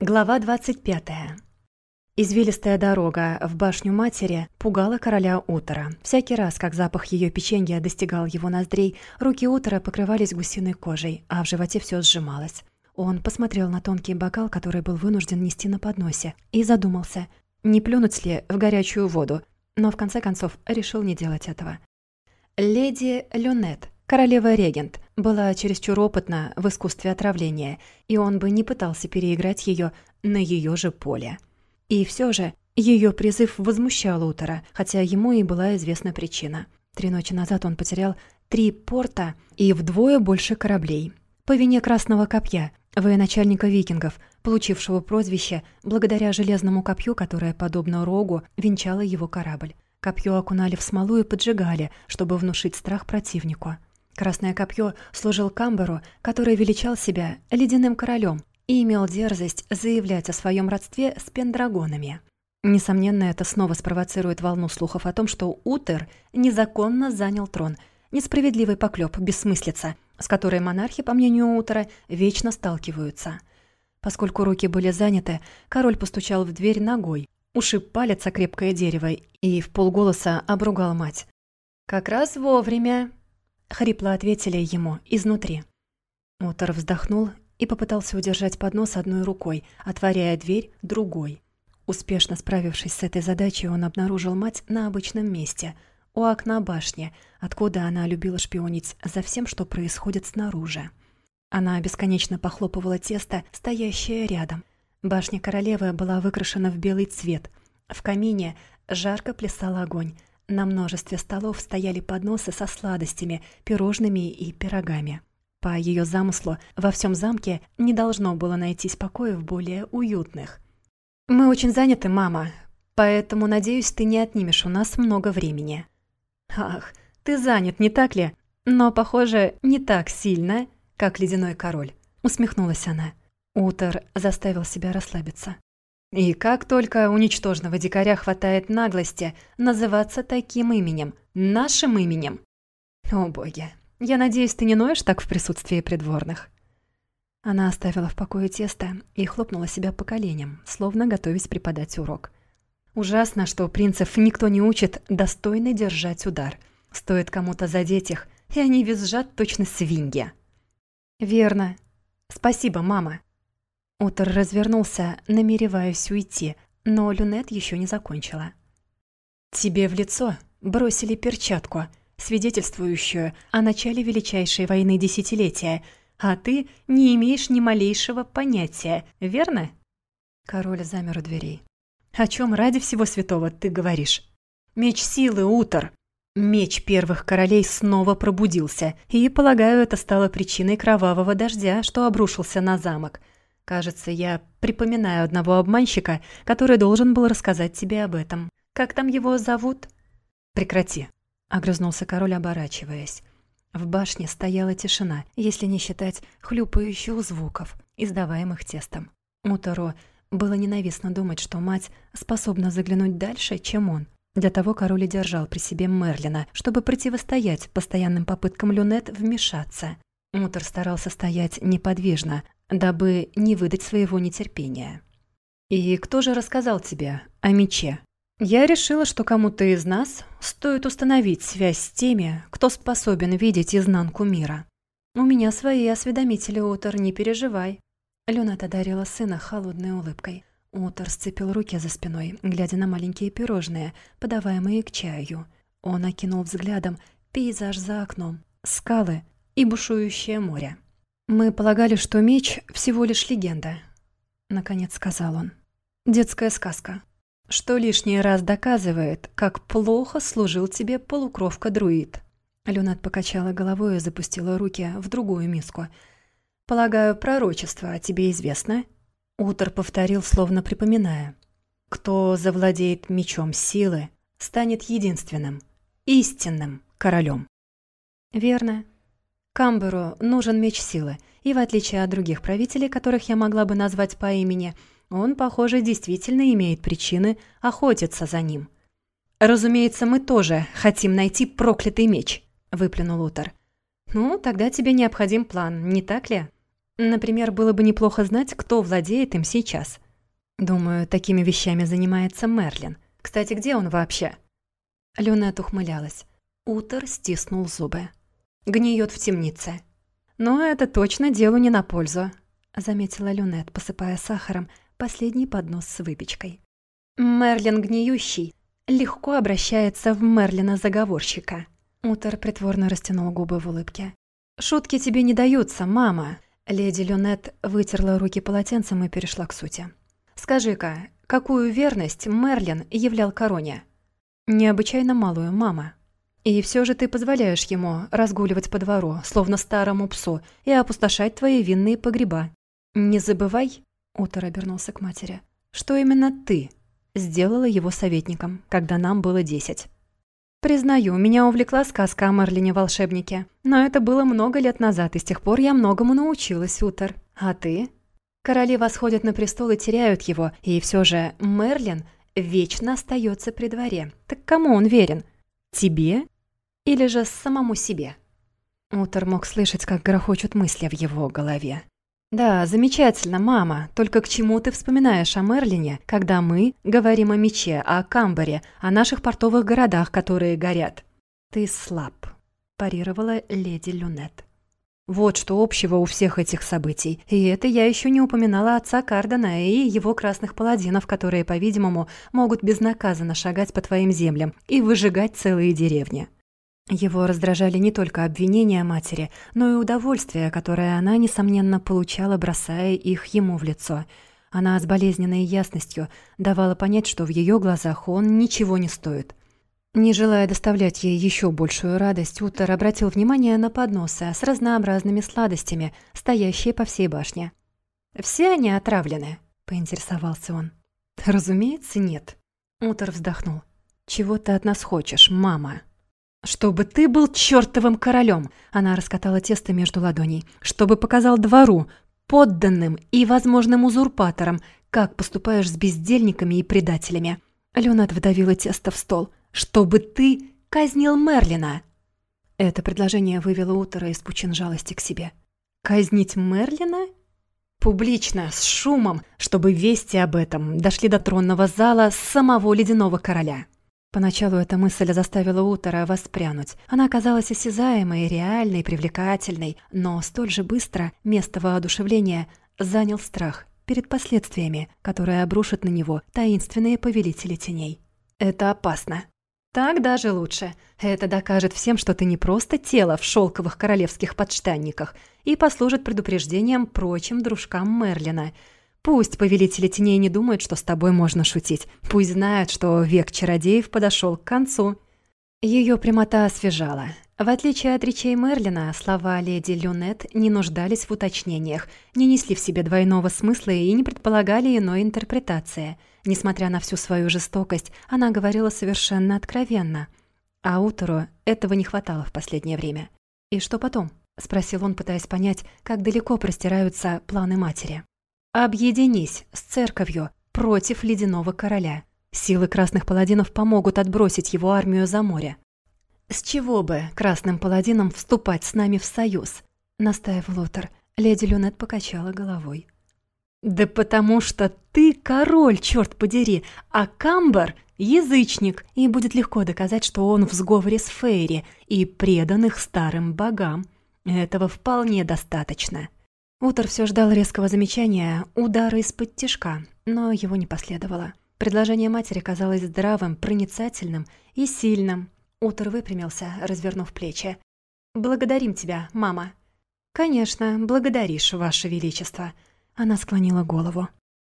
Глава 25. Извилистая дорога в башню матери пугала короля Утора. Всякий раз, как запах ее печенья достигал его ноздрей, руки Утора покрывались гусиной кожей, а в животе все сжималось. Он посмотрел на тонкий бокал, который был вынужден нести на подносе, и задумался, не плюнуть ли в горячую воду, но в конце концов решил не делать этого. Леди Люнет, королева-регент, была чересчур опытна в искусстве отравления, и он бы не пытался переиграть ее на ее же поле. И все же ее призыв возмущал Утора, хотя ему и была известна причина. Три ночи назад он потерял три порта и вдвое больше кораблей. По вине Красного Копья, военачальника викингов, получившего прозвище благодаря железному копью, которое, подобно рогу, венчало его корабль. Копье окунали в смолу и поджигали, чтобы внушить страх противнику. Красное копье служил Камберу, который величал себя ледяным королем и имел дерзость заявлять о своем родстве с пендрагонами. Несомненно, это снова спровоцирует волну слухов о том, что Утер незаконно занял трон. Несправедливый поклеп, бессмыслица, с которой монархи, по мнению Утера, вечно сталкиваются. Поскольку руки были заняты, король постучал в дверь ногой, ушиб палец о крепкое дерево и в полголоса обругал мать. «Как раз вовремя», — хрипло ответили ему изнутри. Утер вздохнул и попытался удержать поднос одной рукой, отворяя дверь другой. Успешно справившись с этой задачей, он обнаружил мать на обычном месте, у окна башни, откуда она любила шпионить за всем, что происходит снаружи. Она бесконечно похлопывала тесто, стоящее рядом. Башня королевы была выкрашена в белый цвет. В камине жарко плясал огонь. На множестве столов стояли подносы со сладостями, пирожными и пирогами. По ее замыслу, во всем замке не должно было найтись покоев более уютных. «Мы очень заняты, мама, поэтому, надеюсь, ты не отнимешь у нас много времени». «Ах, ты занят, не так ли? Но, похоже, не так сильно, как ледяной король», — усмехнулась она. Утер заставил себя расслабиться. И как только у ничтожного дикаря хватает наглости называться таким именем, нашим именем. О боги, я надеюсь, ты не ноешь так в присутствии придворных?» Она оставила в покое тесто и хлопнула себя по коленям, словно готовясь преподать урок. Ужасно, что принцев никто не учит достойно держать удар. Стоит кому-то задеть их, и они визжат точно свиньи. «Верно. Спасибо, мама». Утор развернулся, намереваясь уйти, но Люнет еще не закончила. «Тебе в лицо бросили перчатку», свидетельствующую о начале величайшей войны десятилетия, а ты не имеешь ни малейшего понятия, верно?» Король замер у дверей. «О чем ради всего святого ты говоришь?» «Меч силы, Утор!» Меч первых королей снова пробудился, и, полагаю, это стало причиной кровавого дождя, что обрушился на замок. Кажется, я припоминаю одного обманщика, который должен был рассказать тебе об этом. Как там его зовут? Прекрати. — огрызнулся король, оборачиваясь. В башне стояла тишина, если не считать хлюпающих звуков, издаваемых тестом. Уторо было ненавистно думать, что мать способна заглянуть дальше, чем он. Для того король и держал при себе Мерлина, чтобы противостоять постоянным попыткам Люнет вмешаться. Мутор старался стоять неподвижно, дабы не выдать своего нетерпения. «И кто же рассказал тебе о мече?» Я решила, что кому-то из нас стоит установить связь с теми, кто способен видеть изнанку мира. У меня свои осведомители, Утор, не переживай. Люнат одарила сына холодной улыбкой. Утор сцепил руки за спиной, глядя на маленькие пирожные, подаваемые к чаю. Он окинул взглядом пейзаж за окном, скалы и бушующее море. «Мы полагали, что меч — всего лишь легенда», — наконец сказал он. «Детская сказка, что лишний раз доказывает, как плохо служил тебе полукровка-друид». Люнат покачала головой и запустила руки в другую миску. «Полагаю, пророчество о тебе известно?» Утор повторил, словно припоминая. «Кто завладеет мечом силы, станет единственным, истинным королем». «Верно. Камберу нужен меч силы, и в отличие от других правителей, которых я могла бы назвать по имени, — он, похоже, действительно имеет причины охотиться за ним. «Разумеется, мы тоже хотим найти проклятый меч», — выплюнул Утор. «Ну, тогда тебе необходим план, не так ли?» Например, было бы неплохо знать, кто владеет им сейчас. Думаю, такими вещами занимается Мерлин. Кстати, где он вообще?» Люнет ухмылялась. Утор стиснул зубы. «Гниет в темнице». «Но это точно делу не на пользу», — заметила Люнет, посыпая сахаром последний поднос с выпечкой. «Мерлин гниющий легко обращается в Мерлина-заговорщика». Утор притворно растянул губы в улыбке. «Шутки тебе не даются, мама!» Леди Люнет вытерла руки полотенцем и перешла к сути. «Скажи-ка, какую верность Мерлин являл короне?» «Необычайно малую, мама». «И все же ты позволяешь ему разгуливать по двору, словно старому псу, и опустошать твои винные погреба. Не забывай, Утор обернулся к матери. «Что именно ты сделала его советником, когда нам было десять?» «Признаю, меня увлекла сказка о Марлине-волшебнике. Но это было много лет назад, и с тех пор я многому научилась, Утор. А ты?» Короли восходят на престол и теряют его, и все же Мерлин вечно остается при дворе. Так кому он верен? Тебе или же самому себе? Утор мог слышать, как грохочут мысли в его голове. «Да, замечательно, мама. Только к чему ты вспоминаешь о Мерлине, когда мы говорим о мече, о Камбаре, о наших портовых городах, которые горят?» «Ты слаб», – парировала леди Люнет. Вот что общего у всех этих событий. И это я еще не упоминала отца Кардена и его красных паладинов, которые, по-видимому, могут безнаказанно шагать по твоим землям и выжигать целые деревни. Его раздражали не только обвинения матери, но и удовольствие, которое она, несомненно, получала, бросая их ему в лицо. Она с болезненной ясностью давала понять, что в ее глазах он ничего не стоит. Не желая доставлять ей еще большую радость, Утер обратил внимание на подносы с разнообразными сладостями, стоящие по всей башне. «Все они отравлены?» — поинтересовался он. «Разумеется, нет». Утер вздохнул. «Чего ты от нас хочешь, мама?» «Чтобы ты был чертовым королем!» Она раскатала тесто между ладоней. «Чтобы показал двору, подданным и возможным узурпаторам, как поступаешь с бездельниками и предателями». Леонат вдавила тесто в стол. «Чтобы ты казнил Мерлина!» Это предложение вывело Утора из пучин жалости к себе. «Казнить Мерлина?» Публично, с шумом, чтобы вести об этом дошли до тронного зала самого ледяного короля. Поначалу эта мысль заставила Утора воспрянуть. Она оказалась осязаемой, реальной, привлекательной, но столь же быстро место воодушевления занял страх перед последствиями, которые обрушат на него таинственные повелители теней. Это опасно. Так даже лучше. Это докажет всем, что ты не просто тело в шелковых королевских подштанниках и послужит предупреждением прочим дружкам Мерлина — Пусть повелители теней не думают, что с тобой можно шутить. Пусть знают, что век чародеев подошел к концу. Ее прямота освежала. В отличие от речей Мерлина, слова леди Люнет не нуждались в уточнениях, не несли в себе двойного смысла и не предполагали иной интерпретации. Несмотря на всю свою жестокость, она говорила совершенно откровенно. А Утору этого не хватало в последнее время. «И что потом?» — спросил он, пытаясь понять, как далеко простираются планы матери. Объединись с церковью против ледяного короля. Силы красных паладинов помогут отбросить его армию за море. «С чего бы красным паладинам вступать с нами в союз?» — настаивал Лотер. Леди Люнет покачала головой. «Да потому что ты король, черт подери, а Камбар — язычник, и будет легко доказать, что он в сговоре с Фейри и предан их старым богам. Этого вполне достаточно». Утор все ждал резкого замечания, удара из-под тишка, но его не последовало. Предложение матери казалось здравым, проницательным и сильным. Утор выпрямился, развернув плечи. «Благодарим тебя, мама». «Конечно, благодаришь, ваше величество». Она склонила голову.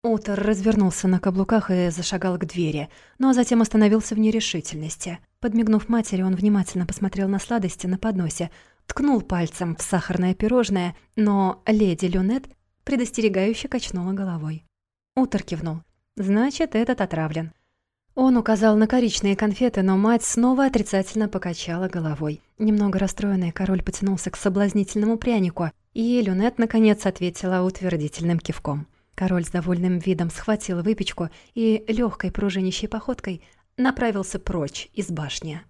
Утор развернулся на каблуках и зашагал к двери, но затем остановился в нерешительности. Подмигнув матери, он внимательно посмотрел на сладости на подносе, ткнул пальцем в сахарное пирожное, но леди Люнет предостерегающе качнула головой. Утор кивнул. «Значит, этот отравлен». Он указал на коричные конфеты, но мать снова отрицательно покачала головой. Немного расстроенный король потянулся к соблазнительному прянику, и Люнет, наконец, ответила утвердительным кивком. Король с довольным видом схватил выпечку и легкой пружинищей походкой направился прочь из башни.